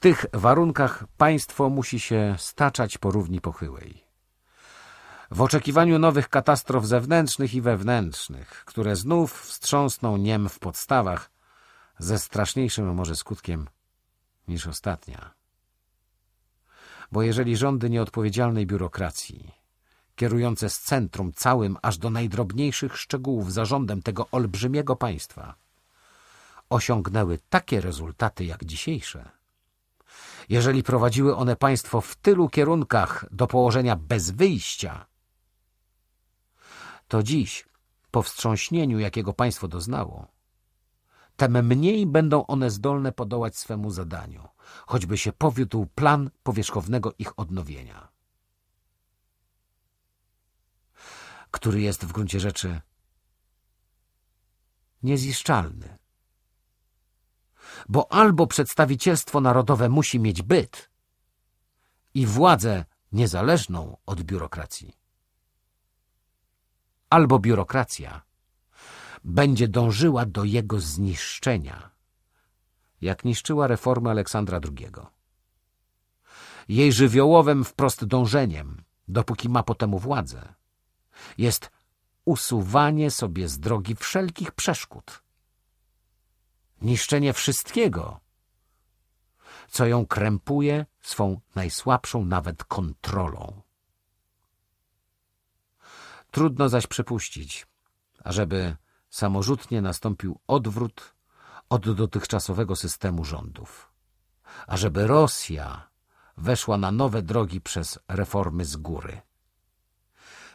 tych warunkach państwo musi się staczać po równi pochyłej. W oczekiwaniu nowych katastrof zewnętrznych i wewnętrznych, które znów wstrząsną niem w podstawach, ze straszniejszym może skutkiem niż ostatnia. Bo jeżeli rządy nieodpowiedzialnej biurokracji, kierujące z centrum całym aż do najdrobniejszych szczegółów zarządem tego olbrzymiego państwa, osiągnęły takie rezultaty jak dzisiejsze, jeżeli prowadziły one państwo w tylu kierunkach do położenia bez wyjścia, to dziś, po wstrząśnieniu, jakiego państwo doznało, tem mniej będą one zdolne podołać swemu zadaniu, choćby się powiódł plan powierzchownego ich odnowienia. Który jest w gruncie rzeczy nieziszczalny. Bo albo przedstawicielstwo narodowe musi mieć byt i władzę niezależną od biurokracji, albo biurokracja będzie dążyła do jego zniszczenia, jak niszczyła reformy Aleksandra II. Jej żywiołowym wprost dążeniem, dopóki ma po temu władzę, jest usuwanie sobie z drogi wszelkich przeszkód, niszczenie wszystkiego, co ją krępuje swą najsłabszą nawet kontrolą. Trudno zaś przypuścić, ażeby samorzutnie nastąpił odwrót od dotychczasowego systemu rządów, ażeby Rosja weszła na nowe drogi przez reformy z góry.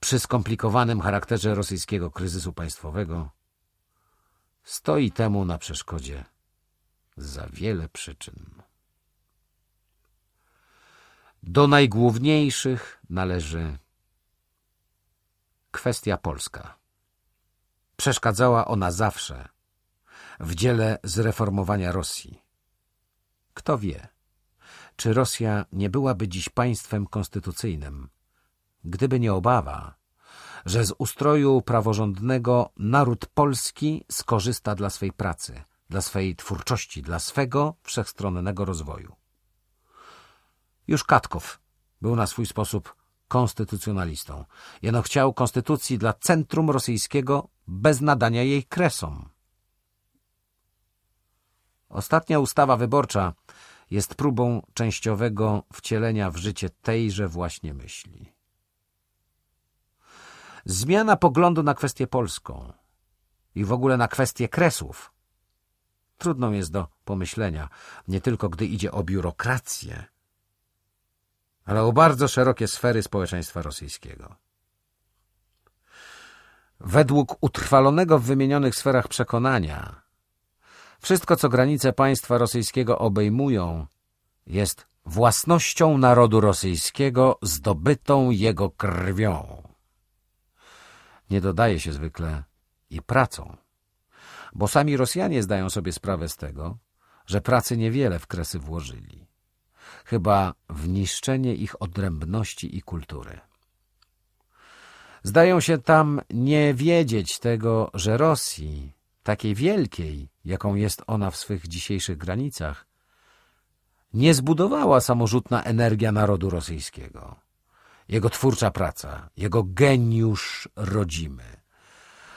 Przy skomplikowanym charakterze rosyjskiego kryzysu państwowego stoi temu na przeszkodzie za wiele przyczyn. Do najgłówniejszych należy kwestia polska. Przeszkadzała ona zawsze w dziele zreformowania Rosji. Kto wie, czy Rosja nie byłaby dziś państwem konstytucyjnym, gdyby nie obawa, że z ustroju praworządnego naród polski skorzysta dla swej pracy, dla swej twórczości, dla swego wszechstronnego rozwoju. Już Katkow był na swój sposób konstytucjonalistą. Jeno chciał konstytucji dla centrum rosyjskiego bez nadania jej kresom. Ostatnia ustawa wyborcza jest próbą częściowego wcielenia w życie tejże właśnie myśli. Zmiana poglądu na kwestię polską i w ogóle na kwestię kresów trudną jest do pomyślenia, nie tylko gdy idzie o biurokrację, ale o bardzo szerokie sfery społeczeństwa rosyjskiego. Według utrwalonego w wymienionych sferach przekonania, wszystko, co granice państwa rosyjskiego obejmują, jest własnością narodu rosyjskiego zdobytą jego krwią. Nie dodaje się zwykle i pracą, bo sami Rosjanie zdają sobie sprawę z tego, że pracy niewiele w kresy włożyli. Chyba w niszczenie ich odrębności i kultury. Zdają się tam nie wiedzieć tego, że Rosji, takiej wielkiej, jaką jest ona w swych dzisiejszych granicach, nie zbudowała samorzutna energia narodu rosyjskiego, jego twórcza praca, jego geniusz rodzimy,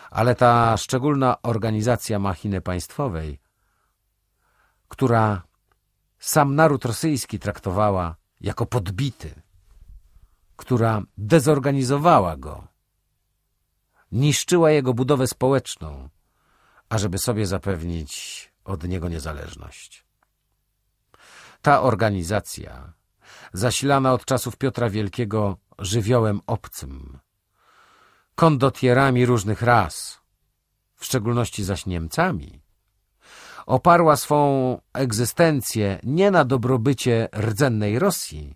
ale ta szczególna organizacja machiny państwowej, która sam naród rosyjski traktowała jako podbity, która dezorganizowała go, niszczyła jego budowę społeczną, ażeby sobie zapewnić od niego niezależność. Ta organizacja, zasilana od czasów Piotra Wielkiego żywiołem obcym, kondotierami różnych ras, w szczególności zaś Niemcami, oparła swą egzystencję nie na dobrobycie rdzennej Rosji,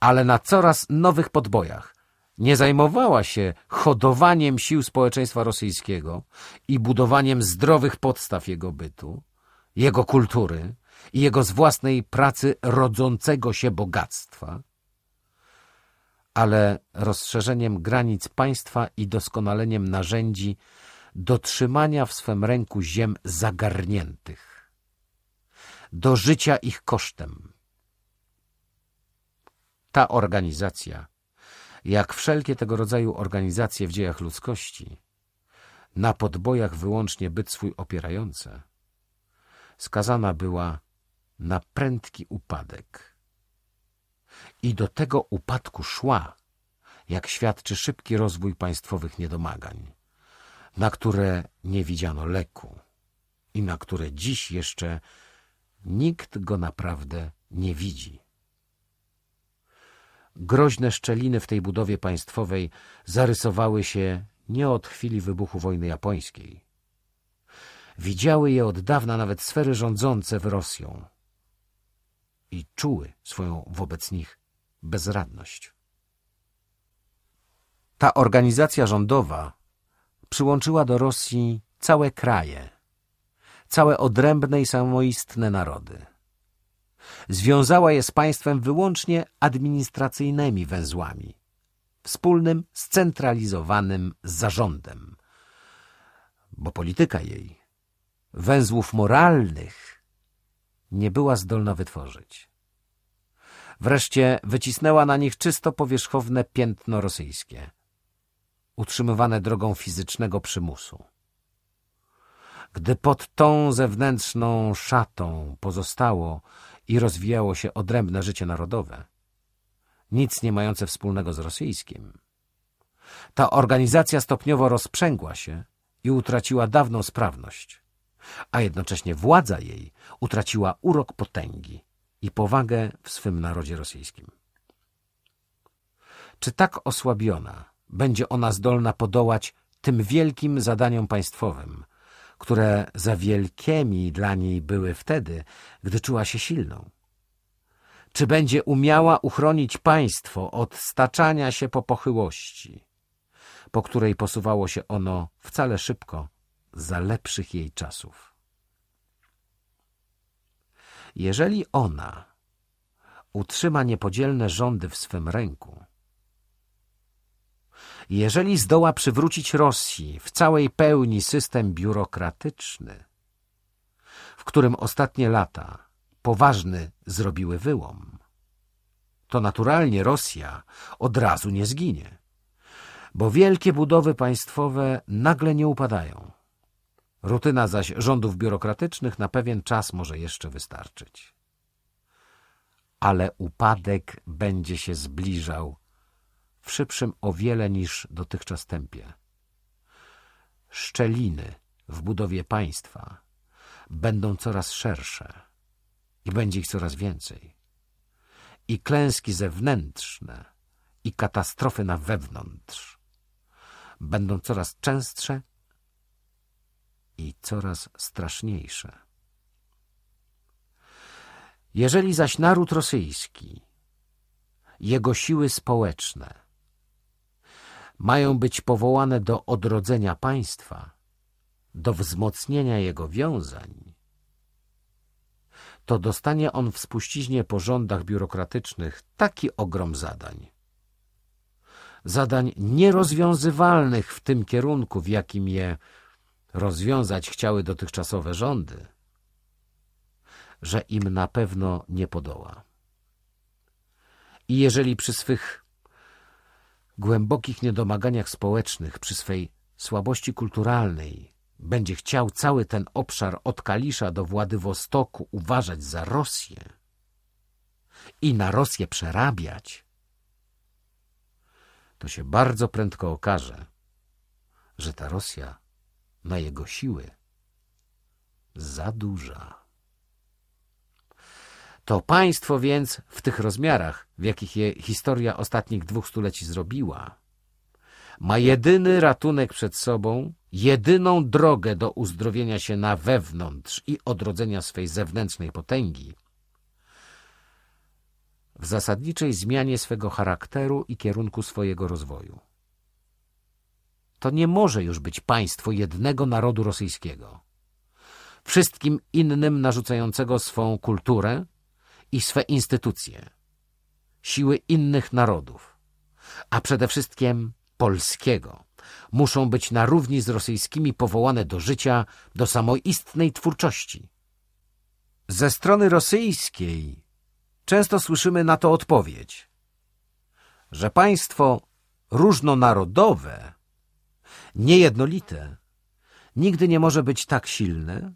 ale na coraz nowych podbojach. Nie zajmowała się hodowaniem sił społeczeństwa rosyjskiego i budowaniem zdrowych podstaw jego bytu, jego kultury i jego z własnej pracy rodzącego się bogactwa, ale rozszerzeniem granic państwa i doskonaleniem narzędzi do trzymania w swym ręku ziem zagarniętych. do życia ich kosztem. Ta organizacja, jak wszelkie tego rodzaju organizacje w dziejach ludzkości, na podbojach wyłącznie byt swój opierające, skazana była na prędki upadek. I do tego upadku szła, jak świadczy szybki rozwój państwowych niedomagań, na które nie widziano leku i na które dziś jeszcze nikt go naprawdę nie widzi. Groźne szczeliny w tej budowie państwowej zarysowały się nie od chwili wybuchu wojny japońskiej. Widziały je od dawna nawet sfery rządzące w Rosją i czuły swoją wobec nich bezradność. Ta organizacja rządowa przyłączyła do Rosji całe kraje, całe odrębne i samoistne narody. Związała je z państwem wyłącznie administracyjnymi węzłami, wspólnym, scentralizowanym zarządem, bo polityka jej węzłów moralnych nie była zdolna wytworzyć. Wreszcie wycisnęła na nich czysto powierzchowne piętno rosyjskie, utrzymywane drogą fizycznego przymusu. Gdy pod tą zewnętrzną szatą pozostało i rozwijało się odrębne życie narodowe, nic nie mające wspólnego z rosyjskim, ta organizacja stopniowo rozprzęgła się i utraciła dawną sprawność, a jednocześnie władza jej utraciła urok potęgi i powagę w swym narodzie rosyjskim. Czy tak osłabiona będzie ona zdolna podołać tym wielkim zadaniom państwowym, które za wielkimi dla niej były wtedy, gdy czuła się silną? Czy będzie umiała uchronić państwo od staczania się po pochyłości, po której posuwało się ono wcale szybko za lepszych jej czasów? Jeżeli ona utrzyma niepodzielne rządy w swym ręku, jeżeli zdoła przywrócić Rosji w całej pełni system biurokratyczny, w którym ostatnie lata poważny zrobiły wyłom, to naturalnie Rosja od razu nie zginie, bo wielkie budowy państwowe nagle nie upadają. Rutyna zaś rządów biurokratycznych na pewien czas może jeszcze wystarczyć. Ale upadek będzie się zbliżał w szybszym o wiele niż dotychczas tempie. Szczeliny w budowie państwa będą coraz szersze i będzie ich coraz więcej. I klęski zewnętrzne i katastrofy na wewnątrz będą coraz częstsze i coraz straszniejsze. Jeżeli zaś naród rosyjski, jego siły społeczne mają być powołane do odrodzenia państwa, do wzmocnienia jego wiązań, to dostanie on w spuściźnie po rządach biurokratycznych taki ogrom zadań. Zadań nierozwiązywalnych w tym kierunku, w jakim je rozwiązać chciały dotychczasowe rządy, że im na pewno nie podoła. I jeżeli przy swych głębokich niedomaganiach społecznych, przy swej słabości kulturalnej będzie chciał cały ten obszar od Kalisza do Władywostoku uważać za Rosję i na Rosję przerabiać, to się bardzo prędko okaże, że ta Rosja na jego siły za duża. To państwo więc w tych rozmiarach, w jakich je historia ostatnich dwóch stuleci zrobiła, ma jedyny ratunek przed sobą, jedyną drogę do uzdrowienia się na wewnątrz i odrodzenia swej zewnętrznej potęgi, w zasadniczej zmianie swego charakteru i kierunku swojego rozwoju. To nie może już być państwo jednego narodu rosyjskiego, wszystkim innym narzucającego swą kulturę i swe instytucje, siły innych narodów, a przede wszystkim polskiego, muszą być na równi z rosyjskimi powołane do życia, do samoistnej twórczości. Ze strony rosyjskiej często słyszymy na to odpowiedź, że państwo różnonarodowe, niejednolite, nigdy nie może być tak silne,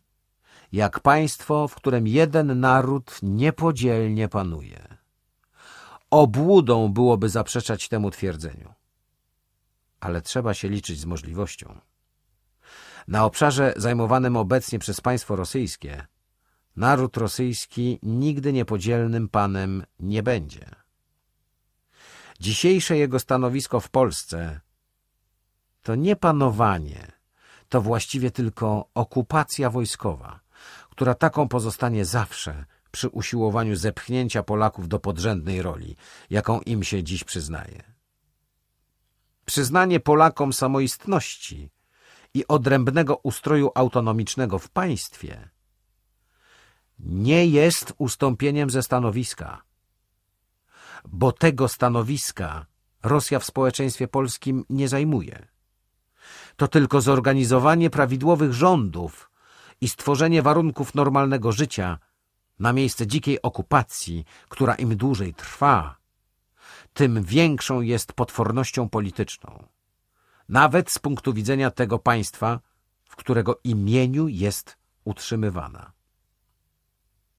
jak państwo, w którym jeden naród niepodzielnie panuje. Obłudą byłoby zaprzeczać temu twierdzeniu. Ale trzeba się liczyć z możliwością. Na obszarze zajmowanym obecnie przez państwo rosyjskie naród rosyjski nigdy niepodzielnym panem nie będzie. Dzisiejsze jego stanowisko w Polsce to nie panowanie, to właściwie tylko okupacja wojskowa, która taką pozostanie zawsze przy usiłowaniu zepchnięcia Polaków do podrzędnej roli, jaką im się dziś przyznaje. Przyznanie Polakom samoistności i odrębnego ustroju autonomicznego w państwie nie jest ustąpieniem ze stanowiska, bo tego stanowiska Rosja w społeczeństwie polskim nie zajmuje. To tylko zorganizowanie prawidłowych rządów i stworzenie warunków normalnego życia na miejsce dzikiej okupacji, która im dłużej trwa, tym większą jest potwornością polityczną. Nawet z punktu widzenia tego państwa, w którego imieniu jest utrzymywana.